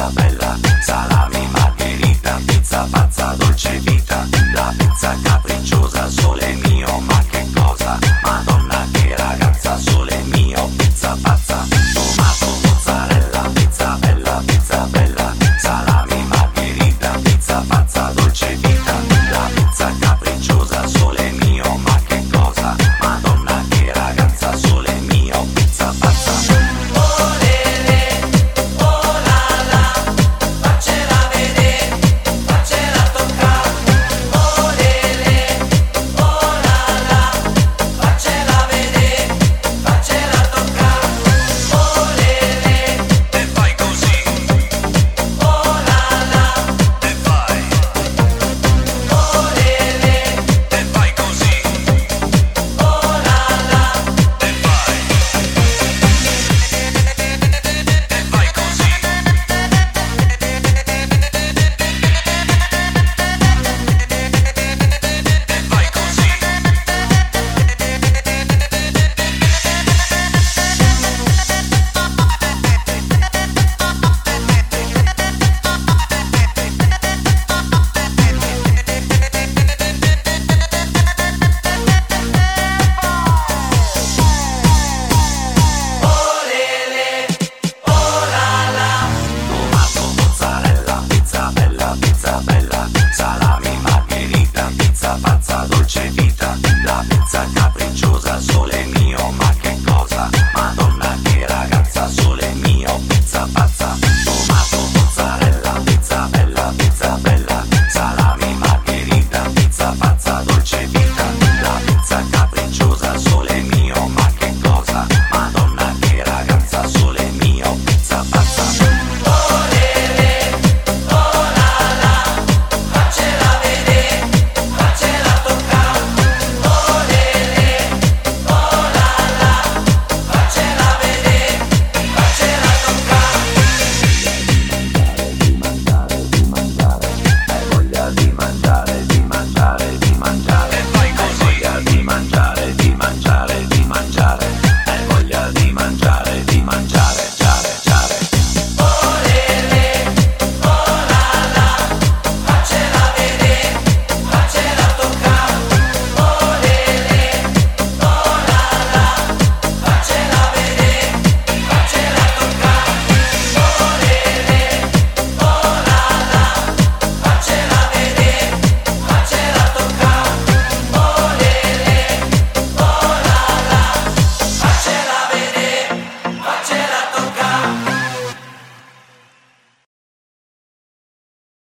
Dame pizza bella, salami, margherita, pizza pazza, dolce vita, la pizza capricciosa, sole mio.